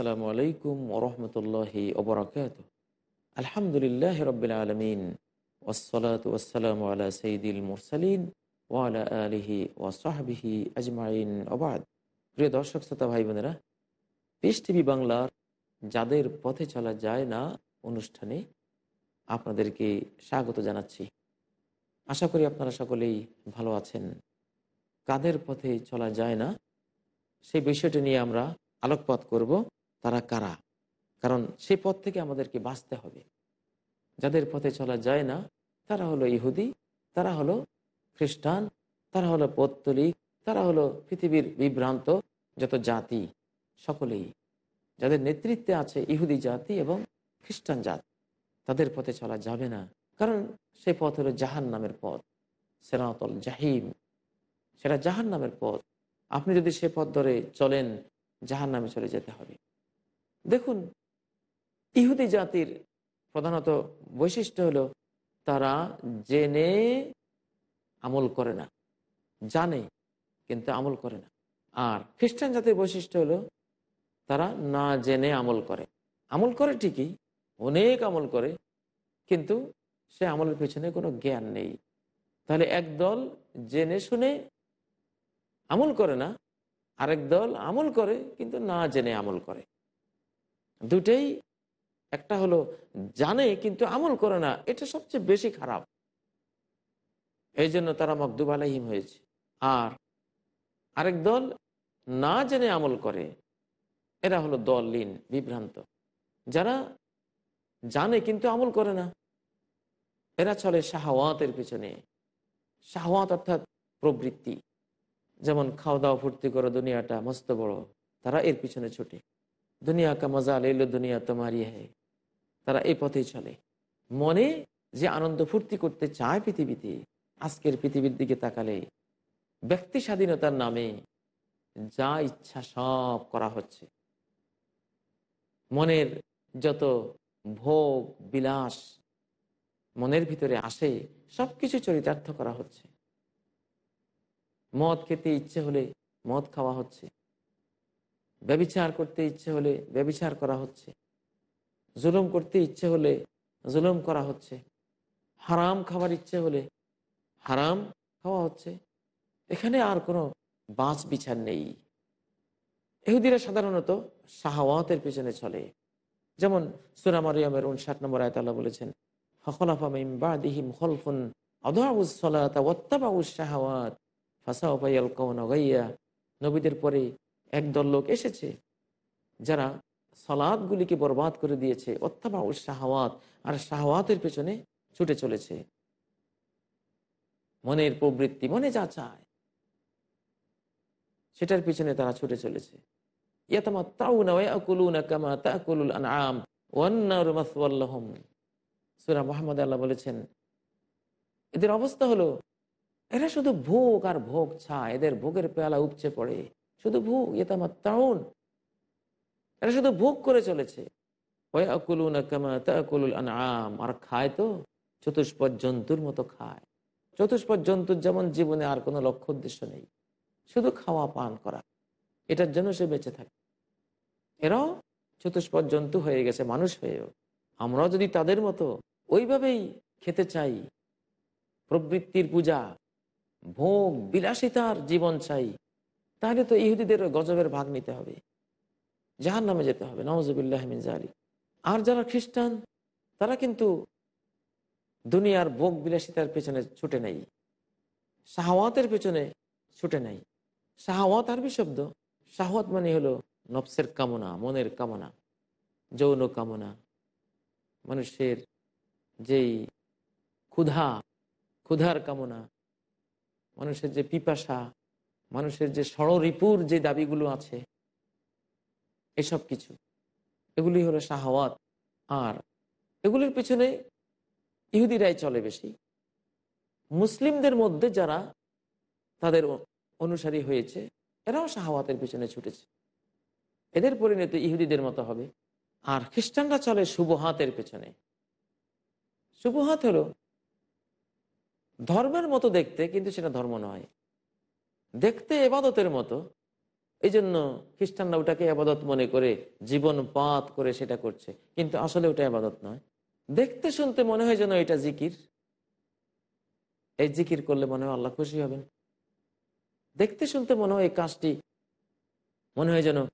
আসসালামু আলাইকুম ওরহমতুল্লাহি ওবরাকাত আলহামদুলিল্লাহ রবিল আলমিন ওসলাত ওসালাম আলা সঈদুল মুরসালিন ওয়ালা ওয়াসাহাবিহি আজমাইন। ওবাদ প্রিয় দর্শক, শ্রোতা, ভাই, বোনেরা পিস টিভি বাংলার যাদের পথে চলা যায় না অনুষ্ঠানে আপনাদেরকে স্বাগত জানাচ্ছি। আশা করি আপনারা সকলেই ভালো আছেন। কাদের পথে চলা যায় না সেই বিষয়টি নিয়ে আমরা আলোকপাত করব। তারা কারা? কারণ সে পথ থেকে আমাদেরকে বাঁচতে হবে। যাদের পথে চলা যায় না, তারা হলো ইহুদি, তারা হলো খ্রিস্টান, তারা হলো পত্তলিক, তারা হলো পৃথিবীর বিভ্রান্ত যত জাতি, সকলেই। যাদের নেতৃত্বে আছে ইহুদি জাতি এবং খ্রিস্টান জাতি, তাদের পথে চলা যাবে না। কারণ সে পথ হলো জাহান নামের পথ, সেরাতল জাহিম। সেটা জাহান নামের পথ। আপনি যদি সে পথ ধরে চলেন জাহান নামে চলে যেতে হবে। দেখুন, ইহুদি জাতির প্রধানত বৈশিষ্ট্য হলো তারা জেনে আমল করে না। জানে, কিন্তু আমল করে না। আর খ্রিস্টান জাতির বৈশিষ্ট্য হলো তারা না জেনে আমল করে। আমল করে ঠিকই, অনেক আমল করে, কিন্তু সে আমলের পেছনে কোনো জ্ঞান নেই। তাহলে একদল জেনে শুনে আমল করে না, আরেক দল আমল করে, কিন্তু না জেনে আমল করে। দুটেই একটা হলো জানে কিন্তু আমল করে না, এটা সবচেয়ে বেশি খারাপ। এই জন্য তারা মকদুব হয়েছে। আর আরেক দল না জেনে আমল করে, এরা হলো দল লিন বিভ্রান্ত। যারা জানে কিন্তু আমল করে না, এরা চলে শাহওয়াতের পিছনে। শাহওয়াত অর্থাৎ প্রবৃত্তি। যেমন খাওয়া দাওয়া, ফুর্তি করো, দুনিয়াটা মস্ত বড়, তারা এর পিছনে ছুটে। দুনিয়া কা মজা এলো দুনিয়া তোমারই হ্যাঁ তারা এই পথেই চলে মনে যে আনন্দ ফুর্তি করতে চায় পৃথিবীতে আজকের পৃথিবীর দিকে তাকালে ব্যক্তি স্বাধীনতার নামে যা ইচ্ছা সব করা হচ্ছে মনের যত ভোগ বিলাস মনের ভিতরে আসে সবকিছু চরিতার্থ করা হচ্ছে মদ খেতে ইচ্ছে হলে মদ খাওয়া হচ্ছে ব্যবিচার করতে ইচ্ছে হলে ব্যবিচার করা হচ্ছে। জুলুম করতে ইচ্ছে হলে জুলুম করা হচ্ছে। হারাম খাবার ইচ্ছে হলে হারাম খাওয়া হচ্ছে। এখানে আর কোনো বাঁচ বিচার নেই। এহুদিরা সাধারণত শাহওয়াতের পেছনে চলে। যেমন সুরামারিয়ামের উনষাট নম্বর আয়তাল্লাহ বলেছেন নবীদের পরে একদল লোক এসেছে, যারা সলাদগুলিকে বরবাদ করে দিয়েছে অত্যাবা ও শাহওয়াত, আর শাহওয়াতের পেছনে ছুটে চলেছে। মনের প্রবৃত্তি, মনে যা চায়, সেটার পিছনে তারা ছুটে চলেছে। বলেছেন, এদের অবস্থা হলো, এরা শুধু ভোগ আর ভোগ ছায়, এদের ভোগের পেয়ালা উপচে পড়ে। শুধু ভোগ ইয়েতামার তাউন এরা শুধু ভোগ করে চলেছে। আর খায় তো চতুষ্পদ জন্তুর মতো খায়। চতুষ্পদ জন্তুর যেমন জীবনে আর কোনো লক্ষ্য উদ্দেশ্য নেই, শুধু খাওয়া পান করা। এটার জন্য সে বেঁচে থাকে। এরাও চতুষ্পদ জন্তু হয়ে গেছে, মানুষ হয়েও। আমরাও যদি তাদের মতো ওইভাবেই খেতে চাই, প্রবৃত্তির পূজা, ভোগ, বিলাসিতার জীবন চাই তাহলে তো ইহুদিদের গজবের ভাগ নিতে হবে। জাহার নামে যেতে হবে নওয়াজবিল্লাহমিন জালি আর যারা খ্রিস্টান, তারা কিন্তু দুনিয়ার ভোগ বিলাসিতার পেছনে ছুটে নেই। শাহওয়াতের পেছনে ছুটে নেই। শাহওয়াত আরবি শব্দ। শাহওয়াত মানে হলো নফসের কামনা, মনের কামনা, যৌন কামনা। মানুষের যেই ক্ষুধা, ক্ষুধার কামনা, মানুষের যে পিপাসা মানুষের যে ষড়রিপুর যে দাবিগুলো আছে, এসব কিছু। এগুলি হলো শাহওয়াত আর এগুলির পিছনে ইহুদিরাই চলে বেশি। মুসলিমদের মধ্যে যারা তাদের অনুসারী হয়েছে, এরাও শাহওয়াতের পিছনে ছুটেছে। এদের পরিণতি ইহুদিদের মতো হবে। আর খ্রিস্টানরা চলে শুভহাতের পেছনে। শুভহাত হলো ধর্মের মতো দেখতে, কিন্তু সেটা ধর্ম নয়। দেখতে এবাদতের মতো। এই জন্য খ্রিস্টানরা ওটাকে আবাদত মনে করে জীবন পাত করে সেটা করছে। কিন্তু আসলে ওটা আবাদত নয়। দেখতে শুনতে মনে হয় যেন এটা জিকির। এই জিকির করলে মনে হয় আল্লাহ খুশি হবেন। দেখতে শুনতে মনে হয় এই কাজটি মনে হয় যেন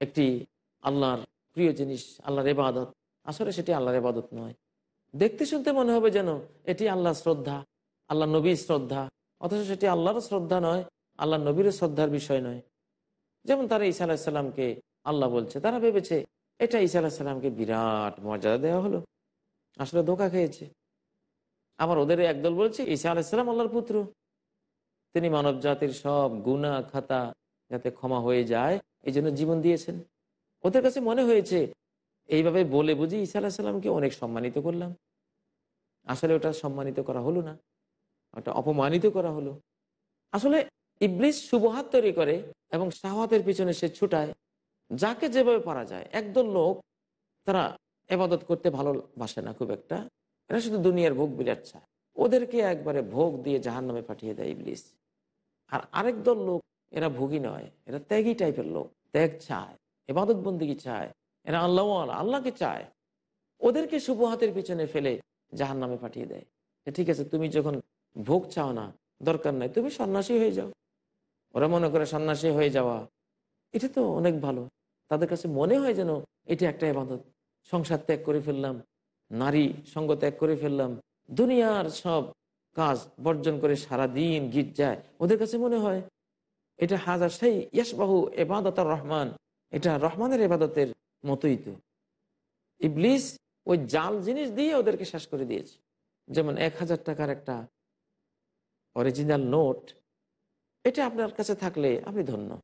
একটি আল্লাহর প্রিয় জিনিস, আল্লাহর এবাদত। আসলে সেটি আল্লাহর এবাদত নয়। দেখতে শুনতে মনে হবে যেন এটি আল্লাহ শ্রদ্ধা আল্লাহ নবীর শ্রদ্ধা। অথচ সেটি আল্লাহর শ্রদ্ধা নয় আল্লাহ নবীর শ্রদ্ধার বিষয় নয়। যেমন তারা ঈসা আলাহিসাল্লামকে আল্লাহ বলছে, তারা ভেবেছে এটা ঈসা আলাহিসাল্লামকে বিরাট মর্যাদা দেওয়া হলো। আসলে ধোকা খেয়েছে। আবার ওদের একদল বলছে, ঈসা আলাহিসাল্লাম আল্লাহর পুত্র। তিনি মানব জাতির সব গুণা খাতা যাতে ক্ষমা হয়ে যায়, এই জন্য জীবন দিয়েছেন। ওদের কাছে মনে হয়েছে, এইভাবে বলে বুঝি ঈসা আলাহিসাল্লামকে অনেক সম্মানিত করলাম। আসলে ওটা সম্মানিত করা হলো না, ওটা অপমানিত করা হলো। আসলে ইবলিস শুভহাত তৈরি করে এবং শাহাতের পিছনে সে ছুটায়। যাকে যেভাবে পারা যায়, একদল লোক তারা এবাদত করতে ভালোবাসে না খুব একটা। এরা শুধু দুনিয়ার ভোগ বিলাট চায়। ওদেরকে একবারে ভোগ দিয়ে জাহান নামে পাঠিয়ে দেয় ইবলিস। আর আরেক দল লোক, এরা ভোগী নয়, এরা ত্যাগী টাইপের লোক। ত্যাগ চায় এবাদত বন্দিগি চায়, এরা আল্লাহ আল্লাহকে চায়। ওদেরকে শুভ হাতের পিছনে ফেলে জাহান নামে পাঠিয়ে দেয়। ঠিক আছে, তুমি যখন ভোগ চাও না, দরকার নাই, তুমি সন্ন্যাসী হয়ে যাও। ওরা মনে করে সন্ন্যাসী হয়ে যাওয়া। এটা তো অনেক ভালো। তাদের কাছে মনে হয় যেন এটা একটা এবাদত সংসার ত্যাগ করে ফেললাম, নারী সঙ্গ ত্যাগ করে ফেললাম, দুনিয়ার সব কাজ বর্জন করে সারা দিন গীত যায় ওদের কাছে মনে হয় এটা হাজার সেই ইয়াসবাহু এবাদত রহমান। এটা রহমানের এবাদতের মতোই তো। ইবলিস ওই জাল জিনিস দিয়ে ওদেরকে শেষ করে দিয়েছে। যেমন এক হাজার টাকার একটা অরিজিনাল নোট এটা আপনার কাছে থাকলে আপনি ধন্য।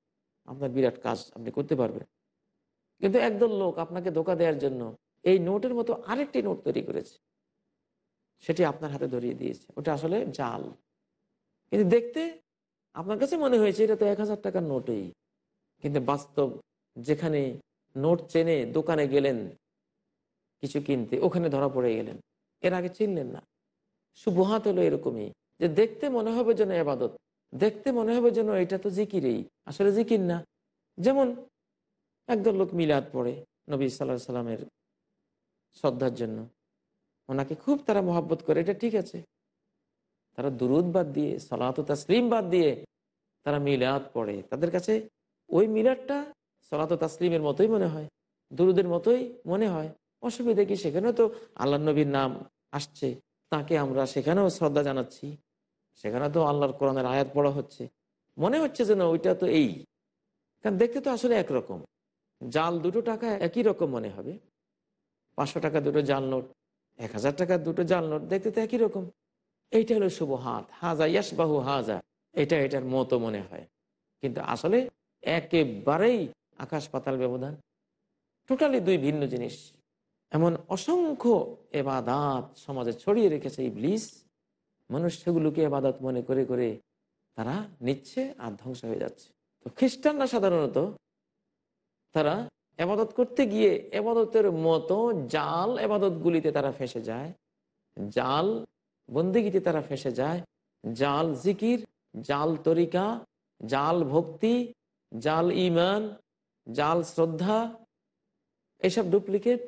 আপনার বিরাট কাজ আপনি করতে পারবেন। কিন্তু একদল লোক আপনাকে ধোকা দেওয়ার জন্য এই নোটের মতো আরেকটি নোট তৈরি করেছে। সেটি আপনার হাতে ধরিয়ে দিয়েছে। ওটা আসলে জাল। কিন্তু দেখতে আপনার কাছে মনে হয়েছে, এটা তো এক হাজার টাকার নোটেই। কিন্তু বাস্তব যেখানে নোট চেনে দোকানে গেলেন, কিছু কিনতে, ওখানে ধরা পড়ে গেলেন। এর আগে চিনলেন না। শুভহাত হলো এরকমই। যে দেখতে মনে হবে যেন এবাদত। দেখতে মনে হবে যেন এটা তো জিকিরেই, আসলে জিকির না। যেমন একদল লোক মিলাদ পড়ে নবী সাল্লাহ সাল্লামের শ্রদ্ধার জন্য। ওনাকে খুব তারা মহাব্বত করে, এটা ঠিক আছে। তারা দুরুদ বাদ দিয়ে, সলাত তাসলিম বাদ দিয়ে তারা মিলাদ পড়ে। তাদের কাছে ওই মিলাদটা সলাত তাসলিমের মতোই মনে হয়, দুরুদের মতোই মনে হয়। অসুবিধা কি? সেখানেও তো আল্লাহ নবীর নাম আসছে, তাকে আমরা সেখানেও শ্রদ্ধা জানাচ্ছি। সেখানে তো আল্লাহর কোরআনের আয়াত পড়া হচ্ছে। মনে হচ্ছে যেন ওইটা তো এই। কারণ দেখতে তো আসলে একরকম। জাল দুটো টাকা একই রকম মনে হবে। পাঁচশো টাকা দুটো জাল নোট, এক হাজার টাকার দুটো জাল নোট, দেখতে তো একই রকম। এইটা হলো শুভ হাত হাজা ইয়াসবাহু হাজা। এটা এটার মতো মনে হয়। কিন্তু আসলে একেবারেই আকাশ পাতাল ব্যবধান। টোটালি দুই ভিন্ন জিনিস। এমন অসংখ্য এবাদাত সমাজে ছড়িয়ে রেখেছে এই ব্লিস মানুষ সেগুলোকে এবাদত মনে করে করে তারা নিচ্ছে আর ধ্বংস হয়ে যাচ্ছে। তো খ্রিস্টানরা সাধারণত তারা এবাদত করতে গিয়ে এবাদতের মতো জাল এবাদতগুলিতে তারা ফেসে যায়, জাল বন্দিগিতে তারা ফেসে যায়, জাল জিকির, জাল তরিকা, জাল ভক্তি, জাল ইমান জাল শ্রদ্ধা, এসব ডুপ্লিকেট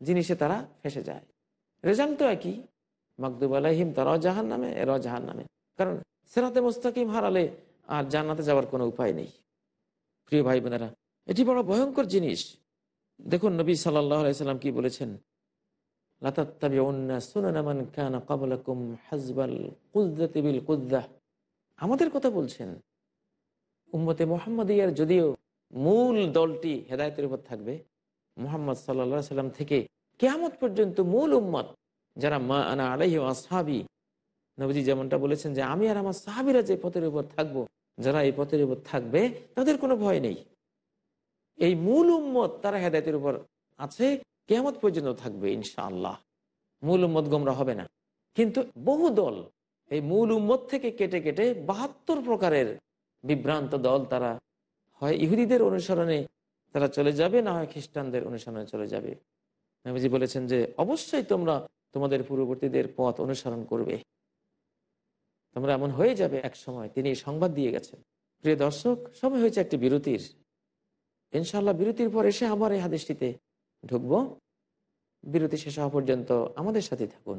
জিনিসে তারা ফেসে যায়। রেজাল্ট তো একই। মাকদুব আলাহিম তারাও জাহান নামে এরাও জাহান নামে কারণ সেরাতে মোস্তাকিম হারালে আর জান্নাতে যাওয়ার কোনো উপায় নেই। প্রিয় ভাই বোনেরা এটি বড় ভয়ঙ্কর জিনিস। দেখুন, নবী সাল্লাম কি বলেছেন? আমাদের কথা বলছেন, উম্মতে মোহাম্মদ ইয়ার যদিও মূল দলটি হেদায়তের উপর থাকবে, মোহাম্মদ সাল্লা সাল্লাম থেকে কেয়ামত পর্যন্ত মূল উম্মত যারা মা আনা আলাইহি আসহাবি, নবীজি যেমনটা বলেছেন যে আমি আর আমার সাহাবিরা যে পথের উপর থাকব, যারা এই পথের উপর থাকবে, তাদের কোনো ভয় নেই। এই মূল উম্মত তারা হেদায়তের উপর আছে কেমত পর্যন্ত থাকবে ইনশাআল্লাহ। মূল উম্মত গোমরা হবে না। কিন্তু বহু দল এই মূল উম্মত থেকে কেটে কেটে বাহাত্তর প্রকারের বিভ্রান্ত দল তারা হয়। ইহুদিদের অনুসরণে তারা চলে যাবে, না হয় খ্রিস্টানদের অনুসরণে চলে যাবে। নবীজি বলেছেন যে, অবশ্যই তোমরা তোমাদের পূর্ববর্তীদের পথ অনুসরণ করবে। তোমরা এমন হয়ে যাবে এক সময়, তিনি সংবাদ দিয়ে গেছেন। প্রিয় দর্শক, সময় হয়েছে একটি বিরতির। ইনশাল্লাহ বিরতির পর এসে আবার এই হাদেশটিতে ঢুকব। বিরতি শেষ হওয়া পর্যন্ত আমাদের সাথে থাকুন।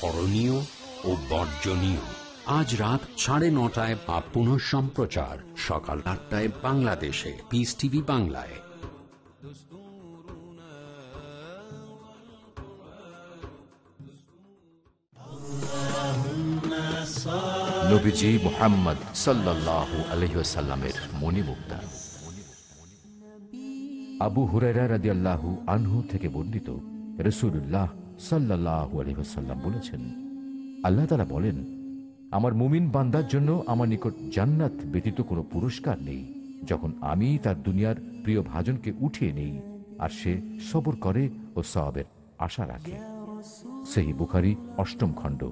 করণীয় ও বর্জনীয়। আজ রাত সাড়ে নটায় বা পুনঃ সম্প্রচার সকাল আটটায় বাংলাদেশে। পিস টিভি বাংলায়। আবু হুরাইরা রাদি আল্লাহু আনহু থেকে বর্ণিত রসুল্লাহ সাল্লাহ আলহিহাল্লাম বলেছেন, আল্লাহ তালা বলেন, আমার মুমিন বান্দার জন্য আমার নিকট জান্নাত ব্যতীত কোনো পুরস্কার নেই। যখন আমি তার দুনিয়ার প্রিয় ভাজনকে উঠিয়ে নেই, আর সে সবর করে ও সবের আশা রাখে। সেই বুখারি, অষ্টম খণ্ড,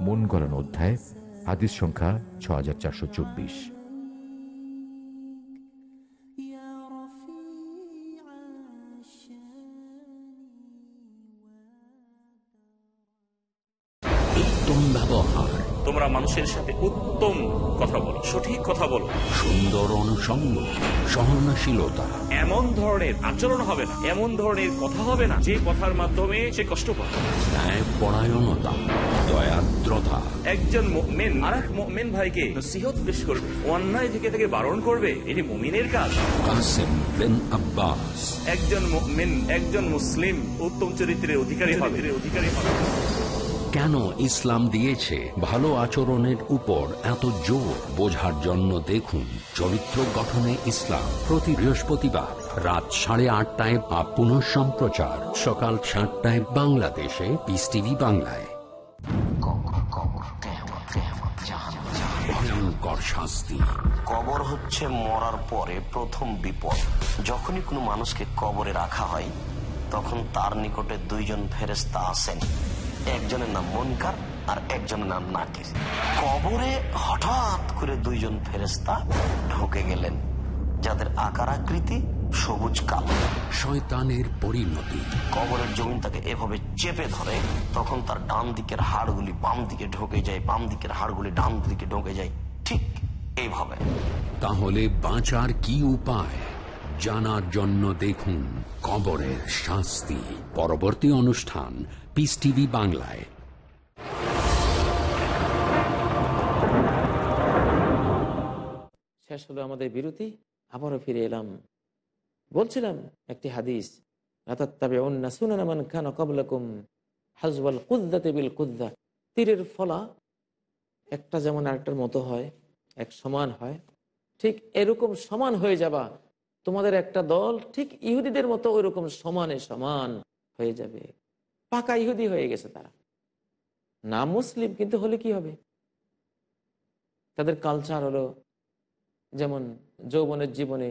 মন গলানো অধ্যায়, হাদিস সংখ্যা ছ হাজার চারশো চব্বিশ। সহনশীলতা। এমন ধরনের আচরণ হবে না এমন ধরনের কথা হবে না যে কথার মাধ্যমে সে কষ্ট পাবে ন্যায় পরায়ণতা দয়াদ্রতা। একজন মেন আর এক মেন ভাইকে নসিহত পেশ করবে অন্যায় থেকে থেকে বারণ করবে এটি মুমিনের কাজ। কাসেম বিন আব্বাস। একজন মেন একজন মুসলিম উত্তম চরিত্রের অধিকারী হবে অধিকারী হবে। কেন ইসলাম দিয়েছে? ভালো আচরণের উপর এত জোর বোঝার জন্য দেখুন চরিত্র গঠনে ইসলাম প্রতি বৃহস্পতিবার রাত সাড়ে আটটায় বা পুনঃ সম্প্রচার। সকাল সাতটায় বাংলাদেশে পিস টিভি বাংলায়। ভয়ঙ্কর শাস্তি। কবর হচ্ছে মরার পরে প্রথম বিপদ। যখনই কোনো মানুষকে কবরে রাখা হয় তখন তার নিকটে দুইজন ফেরেস্তা আসেন। একজনের নাম মনকার আর একজনের নাম নাকির কবরে হঠাৎ করে দুইজন ফেরেস্তা ঢুকে গেলেন যাদের আকার আকৃতি সবুজ কালো। শয়তানের পরিণতি। কবরের জমিন তাকে এভাবে চেপে ধরে তখন তার ডান দিকের হাড়গুলি বাম দিকে ঢোকে যায় বাম দিকের হাড়গুলি ডান দিকে ঢোকে যায়। ঠিক এইভাবে। তাহলে বাঁচার কি উপায়? জানার জন্য দেখুন কবরের শাস্তি। পরবর্তী অনুষ্ঠান পিস টিভি বাংলায় শেষ হলো আমাদের বিরতি, আবারও ফিরে এলাম। বলছিলাম একটি হাদিস তীরের ফলা একটা যেমন আরেকটার মতো হয়, এক সমান হয়। ঠিক এরকম সমান হয়ে যাবা, তোমাদের একটা দল ঠিক ইহুদিদের মতো ওইরকম সমানে সমান হয়ে যাবে। পাকা ইহুদি হয়ে গেছে তারা। না মুসলিম, কিন্তু হলে কি হবে? তাদের কালচার হলো যেমন যৌবনের জীবনে,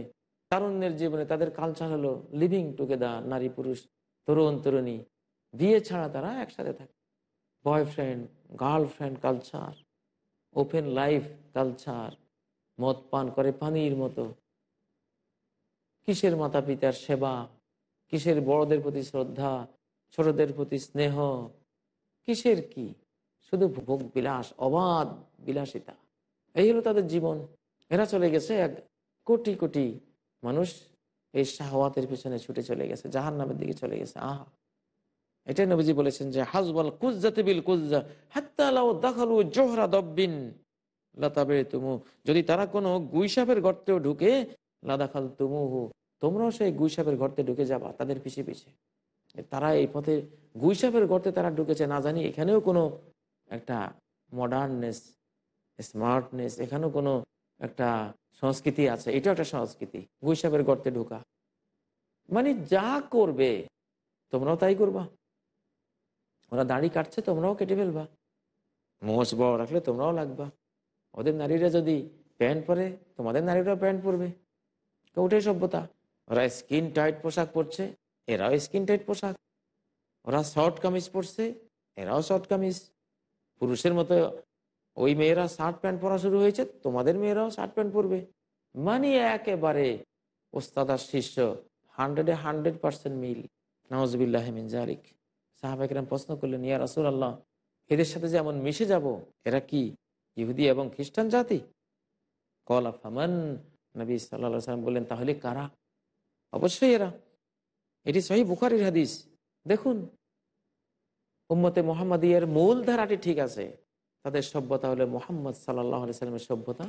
তারুণ্যের জীবনে তাদের কালচার হলো লিভিং টুগেদার নারী পুরুষ, তরুণ তরুণী। বিয়ে ছাড়া তারা একসাথে থাকে। Boyfriend girlfriend culture open life culture মদ পান করে পানির মতো। কিসের মাতা পিতার সেবা, কিসের বড়দের প্রতি শ্রদ্ধা ছোটদের প্রতি স্নেহ। কিসের কি? শুধু ভোগ বিলাস, অবাধ বিলাসিতা। এই হলো তাদের জীবন। এরা চলে গেছে এক কোটি কোটি মানুষ। এই শাহওয়াতের পিছনে ছুটে চলে গেছে জাহান নামের দিকে চলে গেছে। আহা! এটাই নবীজি বলেছেন যে হাজবল কুজ্জাতে বিল কুজ্জা হাত্তালাও দাখালু জোহরা দব্বিন লতাবে তুমু যদি তারা কোনো গুইসাপের গর্তেও ঢুকে লাদাখাল তুমুহু তোমরাও সেই গুইসাপের গর্তে ঢুকে যাবা, তাদের পিছিয়ে পিছিয়ে তারা এই পথে গুইসাপের গর্তে তারা ঢুকেছে। না জানি এখানেও কোনো একটা মডার্ননেস স্মার্টনেস এখানেও কোনো একটা সংস্কৃতি আছে। এটাও একটা সংস্কৃতি, গুইসাপের গর্তে ঢোকা। মানে যা করবে, তোমরাও তাই করবা। ওরা দাড়ি কাটছে, তোমরাও কেটে ফেলবা। মোষ বড় রাখলে তোমরাও লাগবা। ওদের নারীরা যদি প্যান্ট পরে, তোমাদের নারীরাও প্যান্ট পরবে। ওটাই সভ্যতা, ওরা স্কিন টাইট পোশাক পরছে। এরাও স্কিন টাইট পোশাক। ওরা শর্ট কামিজ পরছে, এরাও শর্ট কামিজ। পুরুষের মতো ওই মেয়েরা শার্ট প্যান্ট পরা শুরু হয়েছে, তোমাদের মেয়েরাও শার্ট প্যান্ট পরবে। মানে একেবারে ওস্তাদার শিষ্য হান্ড্রেডে হান্ড্রেড পার্সেন্ট মিল। নওয়াজবিল্লাহ মিন জারিক সাহাবাকিরাম প্রশ্ন করলেন, ইয়া রাসুল আল্লাহ এদের সাথে যেমন মিশে যাব, এরা কি ইহুদি এবং খ্রিস্টান জাতি? কলা ফামান, নবী সাল্লা সাল্লাম বললেন, তাহলে কারা? অবশ্যই এরা। এটি সহি বুখারির হাদিস দেখুন, উম্মতে মোহাম্মদিয়ার মূল ধারাটি ঠিক আছে। তাদের সভ্যতা হলো মোহাম্মদ সাল্লাহ সাল্লামের সভ্যতা।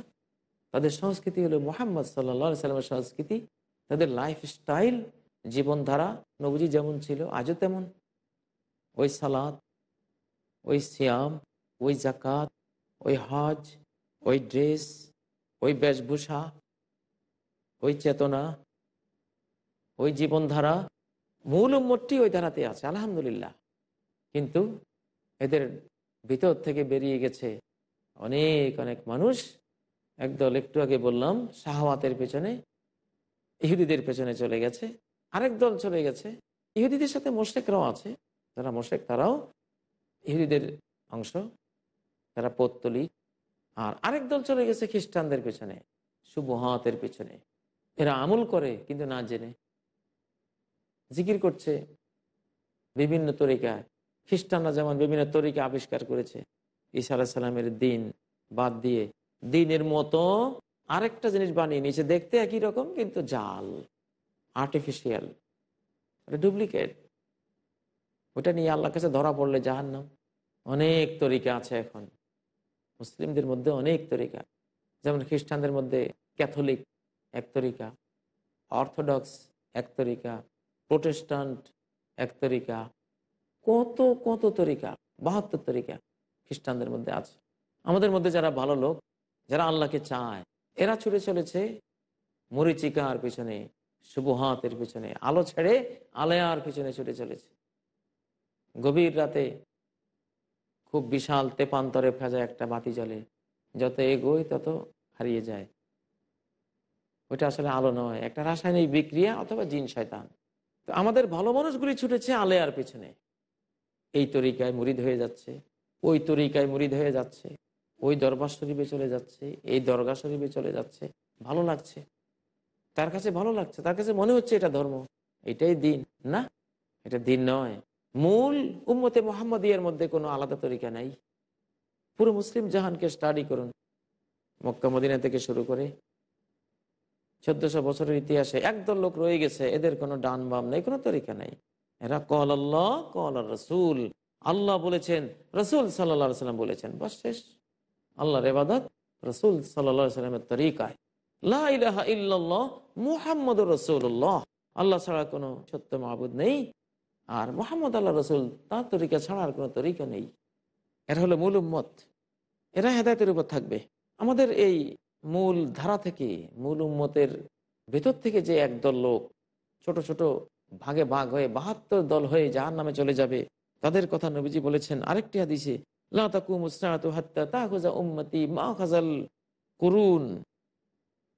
তাদের সংস্কৃতি হলো মোহাম্মদ সাল্লাহ সাল্লামের সংস্কৃতি। তাদের লাইফ স্টাইল জীবনধারা, নবজি যেমন ছিল, আজও তেমন। ওই সালাদ ওই সিয়াম, ওই জাকাত ওই হজ, ওই ড্রেস, ওই বেশভূষা, ওই চেতনা, ওই জীবনধারা মূল উম্মতটি ওই ধারাতে আছে, আলহামদুলিল্লাহ। কিন্তু এদের ভিতর থেকে বেরিয়ে গেছে অনেক অনেক মানুষ। একদল একটু আগে বললাম, শাহওয়াতের পেছনে, ইহুদিদের পেছনে চলে গেছে। আরেক দল চলে গেছে। ইহুদিদের সাথে মোশেকরাও আছে। যারা মোশেক, তারাও ইহুদিদের অংশ, তারা পত্তলি আর আরেক দল চলে গেছে খ্রিস্টানদের পেছনে, সুবহাতের পেছনে। এরা আমল করে, কিন্তু না জেনে। জিকির করছে বিভিন্ন তরিকায়। খ্রিস্টানরা যেমন বিভিন্ন তরিকা আবিষ্কার করেছে। ঈসা আলাহিসাল্লামের দিন বাদ দিয়ে দিনের মতো আরেকটা জিনিস বানিয়ে নিয়েছে। দেখতে একই রকম, কিন্তু জাল আর্টিফিশিয়াল ডুপ্লিকেট ওটা নিয়ে আল্লাহ কাছে ধরা পড়লে জাহান্নাম। অনেক তরিকা আছে এখন। মুসলিমদের মধ্যে অনেক তরিকা। যেমন খ্রিস্টানদের মধ্যে ক্যাথলিক এক তরিকা, অর্থোডক্স এক তরিকা প্রোটেস্টান্ট এক তরিকা, কত কত তরিকা, বাহাত্তর তরিকা খ্রিস্টানদের মধ্যে আছে। আমাদের মধ্যে যারা ভালো লোক, যারা আল্লাহকে চায়, এরা ছুটে চলেছে মরিচিকার পিছনে শুভহাতের পিছনে, আলো ছেড়ে আলেয়ার পিছনে ছুটে চলেছে। গভীর রাতে খুব বিশাল তেপান্তরে ফেজা একটা বাতি জ্বলে, যত এগোয় তত হারিয়ে যায়। ওইটা আসলে আলো নয়, একটা রাসায়নিক বিক্রিয়া অথবা জিন শয়তান। তো আমাদের ভালো মানুষগুলি ছুটেছে আলেয়ার পিছনে। এই তরিকায় মুরিদ হয়ে যাচ্ছে, ওই তরিকায় মুরিদ হয়ে যাচ্ছে, ওই দরবার শরীফে চলে যাচ্ছে, এই দরগা শরীফে চলে যাচ্ছে। ভালো লাগছে। তার কাছে ভালো লাগছে, তার কাছে মনে হচ্ছে এটা ধর্ম। এটাই দিন। না, এটা দিন নয়। মূল উম্মতে মোহাম্মদিয়ার মধ্যে কোনো আলাদা তরিকা নাই। পুরো মুসলিম জাহানকে স্টাডি করুন। মক্কা মদিনা থেকে শুরু করে চোদ্দশো বছরের ইতিহাসে একদল লোক রয়ে গেছে, এদের কোনো ডান বাম নেই, কোনো তরিকা নেই। এরা কল আল্লাহ, কল রসুল। আল্লাহ বলেছেন, রসুল সাল্লা সাল্লাম বলেছেন, বাস শেষ। আল্লাহর এবাদত রসুল সাল্লা সাল্লামের তরিকায়। মুহাম্মদ রসুল্লাহ আল্লাহ ছাড়া কোনো সত্য মাহবুদ নেই। আর মোহাম্মদ আল্লাহ রসুল, তার তরিকা ছাড়া আর কোনো তরিকা নেই। এরা হলো মূল উম্মত। এরা হেদায়তের উপর থাকবে। আমাদের এই মূল ধারা থেকে, মূল উম্মতের ভেতর থেকে যে একদল লোক ছোট ছোট, ভাগে, ভাগ হয়ে, বাহাত্তর দল হয়ে যাহার নামে চলে যাবে, তাদের কথা নবীজি বলেছেন আরেকটি হাদিসে করুন।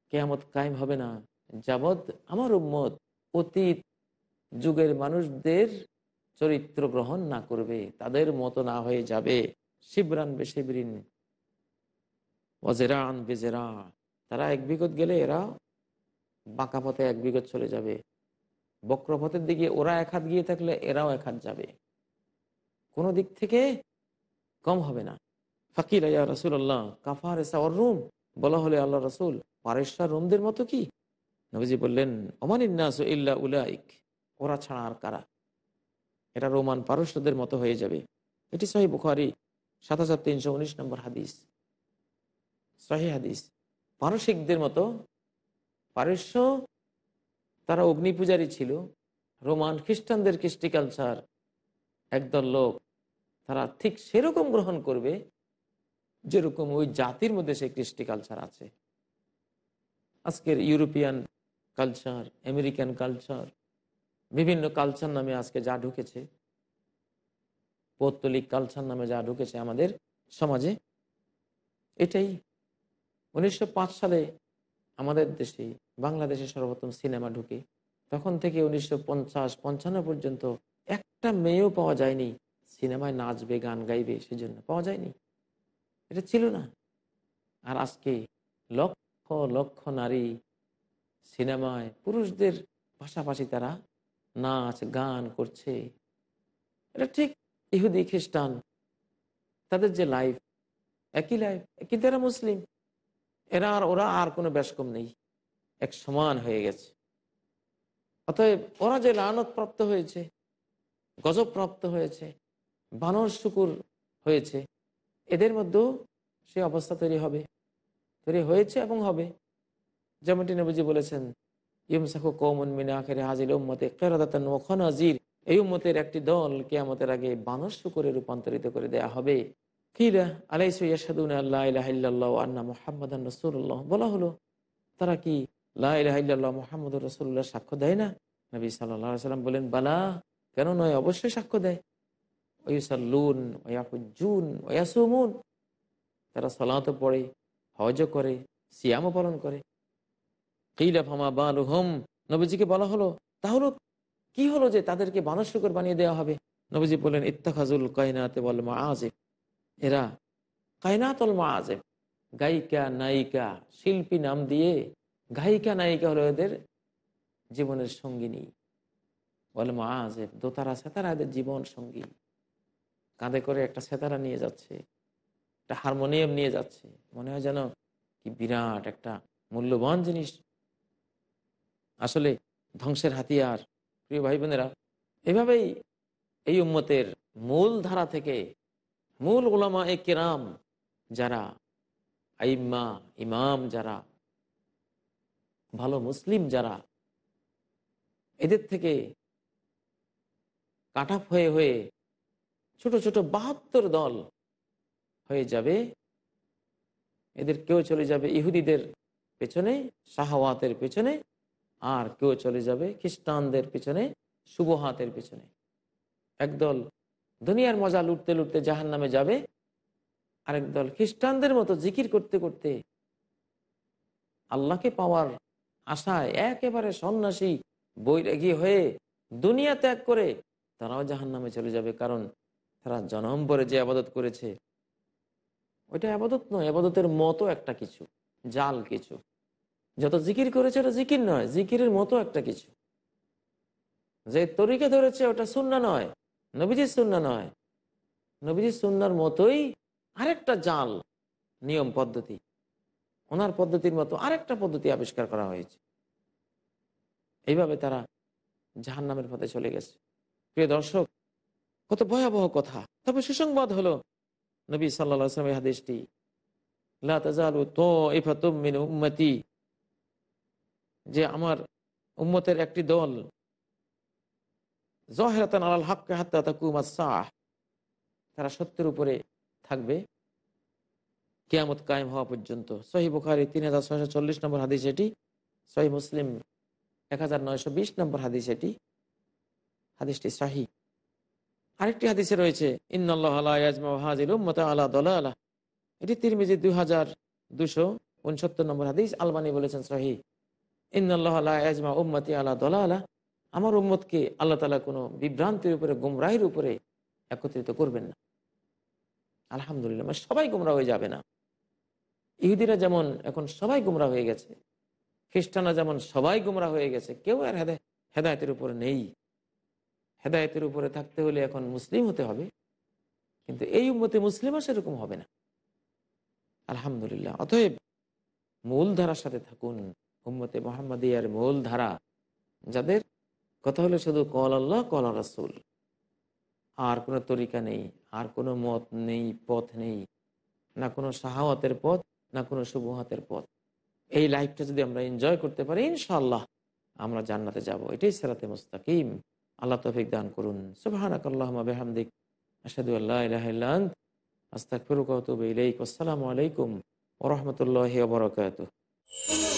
কেয়ামত কায়েম হবে না। যাবৎ আমার উম্মত অতীত যুগের মানুষদের চরিত্র গ্রহণ না করবে, তাদের মতো না হয়ে যাবে। শিবরান বেশিবরিন অজেরান বেজেরা তারা এক বিগত গেলে এরা বাঁকা পথে এক বিগত চলে যাবে। বক্রপথের দিকে ওরা এক হাত গিয়ে থাকলে এরাও এক হাত যাবে। কোনো দিক থেকে কম হবে না। ফাকির রসুল আল্লাহ কাফার এসা ওর রুম, বলা হলে আল্লাহ রসুল পারেশ্বর রোমদের মতো কি? নবীজি বললেন ওমানিন্নাস ইল্লা উলাইক। ওরা ছাড়া আর কারা? এটা রোমান পারস্যদের মতো হয়ে যাবে। এটি সহি বুখারি, সাত হাজার তিনশো উনিশ নম্বর হাদিস। সহি হাদিস। পারসিকদের মতো পারস্য তারা অগ্নি পূজারী ছিল। রোমান খ্রিস্টানদের কৃষ্টি কালচার, একদল লোক তারা ঠিক সেরকম গ্রহণ করবে যেরকম ওই জাতির মধ্যে সেই কৃষ্টি কালচার আছে। আজকের ইউরোপিয়ান কালচার, আমেরিকান কালচার, বিভিন্ন কালচার নামে আজকে যা ঢুকেছে, পৌত্তলিক কালচার নামে যা ঢুকেছে আমাদের সমাজে, এটাই উনিশশো পাঁচ সালে আমাদের দেশে বাংলাদেশে সর্বপ্রথম সিনেমা ঢুকে। তখন থেকে উনিশশো পঞ্চাশ, পঞ্চান্ন পর্যন্ত একটা মেয়েও পাওয়া যায়নি। সিনেমায় নাচবে, গান গাইবে, সেজন্য পাওয়া যায়নি। এটা ছিল না। আর আজকে লক্ষ লক্ষ নারী সিনেমায় পুরুষদের পাশাপাশি তারা নাচ, গান করছে। এটা ঠিক ইহুদি খ্রিস্টান, তাদের যে লাইফ একই লাইফ কিন্তু এরা মুসলিম। এরা আর ওরা আর কোনো ব্যাসকম নেই। এক সমান হয়ে গেছে। অতএব ওরা যে লানত প্রাপ্ত হয়েছে, গজব প্রাপ্ত হয়েছে, বানর শুকুর হয়েছে, এদের মধ্যেও সে অবস্থা তৈরি হবে। তৈরি হয়েছে এবং হবে। যেমনটি নবীজি বলেছেন ইমসাখু কৌমন মিনা আখেরে হাজির উম্মতে কেরাদাতান ও হাজির এই উম্মতের একটি দল কেয়ামতের আগে বানর শুকুরে রূপান্তরিত করে দেয়া হবে। বলা হলো, তারা কি ইল্লাল্লাহ মুহাম্মাদুর সাক্ষ্য দেয় না? নবী সাল্লাম বলেন, বালা, কেন নয়? অবশ্যই সাক্ষ্য দেয়। ওয়ুসাল্লুন ওয়াহুজ্জুন ওয়াসুমুন তারা সালাতও পড়ে হজও করে, সিয়ামও পালন করে। নবীজিকে বলা হলো, তাহলে কি হলো যে তাদেরকে বানস্যকর বানিয়ে দেওয়া হবে? নবীজি বললেন ইত্তাখাজুল কায়নাতে বল মা আজেব এরা কায়নাতল মা আজেব গায়িকা, নায়িকা, শিল্পী নাম দিয়ে গায়িকা, নায়িকা হলো এদের জীবনের সঙ্গিনী। বলে মা আজেব দোতারা সেতারা এদের জীবন সঙ্গী। কাঁধে করে একটা সেতারা নিয়ে যাচ্ছে, একটা হারমোনিয়াম নিয়ে যাচ্ছে। মনে হয় যেন কি বিরাট একটা মূল্যবান জিনিস। আসলে ধ্বংসের হাতিয়ার, প্রিয় ভাই বোনেরা এভাবেই এই উম্মতের মূল ধারা থেকে মূল ওলামা এ কেরাম যারা, আইম্মা, ইমাম যারা, ভালো মুসলিম যারা, এদের থেকে কাটাপ হয়ে হয়ে ছোট ছোট বাহাত্তর দল হয়ে যাবে। এদের কেউ চলে যাবে ইহুদিদের পেছনে, শাহওয়াতের পেছনে, আর কেউ চলে যাবে খ্রিস্টানদের পেছনে শুভহাতের পেছনে। একদল দুনিয়ার মজা লুটতে লুটতে জাহান নামে যাবে। আরেক দল খ্রিস্টানদের মতো জিকির করতে করতে আল্লাহকে পাওয়ার আশায় একেবারে সন্ন্যাসী, বৈরাগী হয়ে দুনিয়া ত্যাগ করে তারাও জাহান নামে চলে যাবে কারণ তারা জনম পরে যে আবাদত করেছে। ওইটা আবাদত নয়, আবাদতের মতো একটা কিছু, জাল কিছু। যত জিকির করেছে ওটা জিকির নয়, জিকিরের মতো একটা কিছু। যে তরিকে ধরেছে ওটা শূন্য নয় নবীজির শূন্য নয়। নবীজির শূন্যর মতোই আরেকটা জাল, নিয়ম পদ্ধতি। ওনার পদ্ধতির মতো আরেকটা পদ্ধতি আবিষ্কার করা হয়েছে। এইভাবে তারা জাহান নামের পথে চলে গেছে। প্রিয় দর্শক, কত ভয়াবহ কথা। তবে সুসংবাদ হলো, নবী সাল্লা উম্মতি যে আমার উম্মতের একটি দল জহেরাতান আলাল হাক্কা হাত্তা তাকুমা তারা সত্যের উপরে থাকবে। কেয়ামত কায়েম হওয়া পর্যন্ত। সহি বুখারি তিন হাজার ছয়শো চল্লিশ নম্বর হাদিস এটি, সহি মুসলিম এক হাজার নয়শো বিশ নম্বর হাদিস এটি। হাদিসটি শাহী আরেকটি হাদিসে রয়েছে এটি তিরমিজি দুই হাজার দুশো উনসত্তর নম্বর হাদিস, আলবানি বলেছেন সহি। ইন্নআল্লাহ উম্মতি আল্লাহ দলা আমার উম্মতকে আল্লাহ তালা কোনো বিভ্রান্তির উপরে, গুমরাহির উপরে একত্রিত করবেন না। আলহামদুলিল্লাহ মানে সবাই গুমরা হয়ে যাবে না। ইহুদিরা যেমন এখন সবাই গুমরা হয়ে গেছে, খ্রিস্টানরা যেমন সবাই গুমরা হয়ে গেছে, কেউ আর হেদায়তের উপরে নেই। হেদায়তের উপরে থাকতে হলে এখন মুসলিম হতে হবে, কিন্তু এই উম্মতে মুসলিমও সেরকম হবে না। আলহামদুলিল্লাহ, অতএব মূল ধারার সাথে থাকুন। উম্মতে মোহাম্মদিয়ার মূল ধারা যাদের কথা হলো শুধু কল আল্লাহ, কল রাসুল। আর কোনো তরিকা নেই, আর কোনো মত নেই, পথ নেই। না কোনো সাহাওয়াতের পথ, না কোনো শুভহাতের পথ। এই লাইফটা যদি আমরা এনজয় করতে পারি ইনশাল্লাহ আমরা জান্নাতে যাব। এটাই সেরাতে মুস্তাকিম। আল্লাহ তফিক দান করুন। সুবাহানাক আসসালামু আলাইকুম ওয়া রাহমাতুল্লাহি ওয়া বারাকাতুহু।